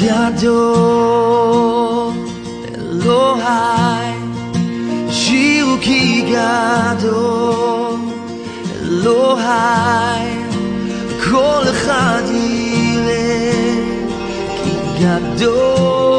Gado Elohai Shiu ki Gadol Elohai Kol echad Ki Gadol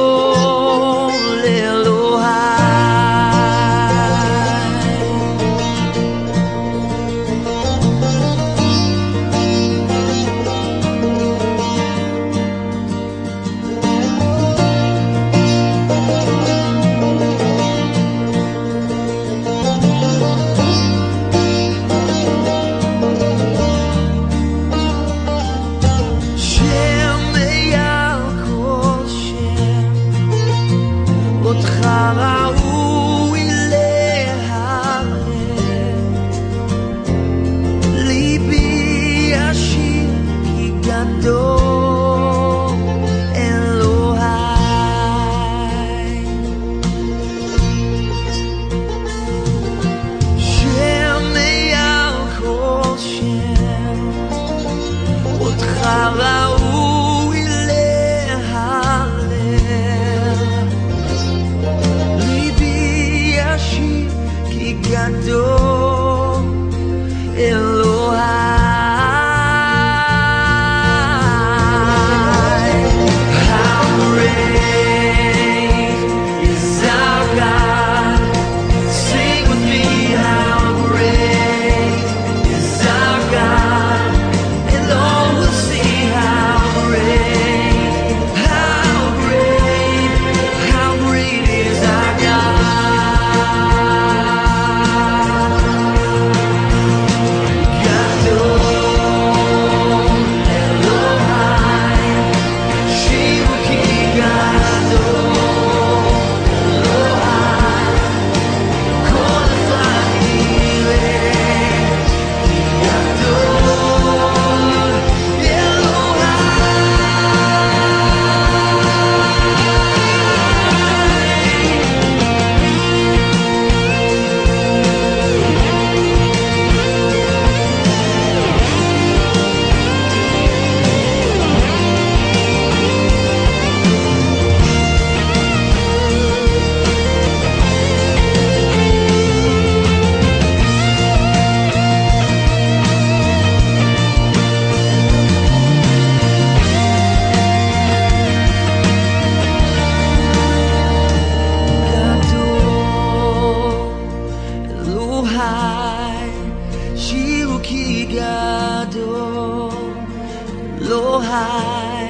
לא חי,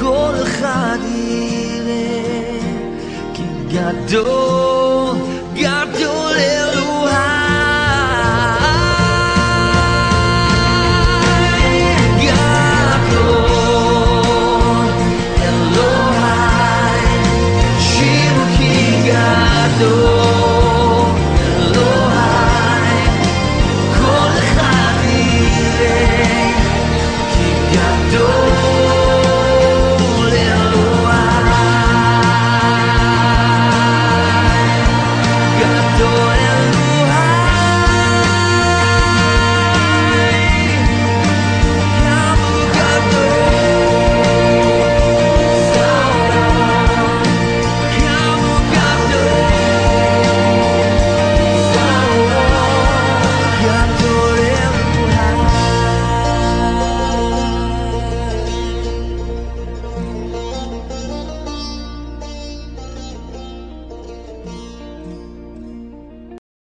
כל אחד יראה כי גדול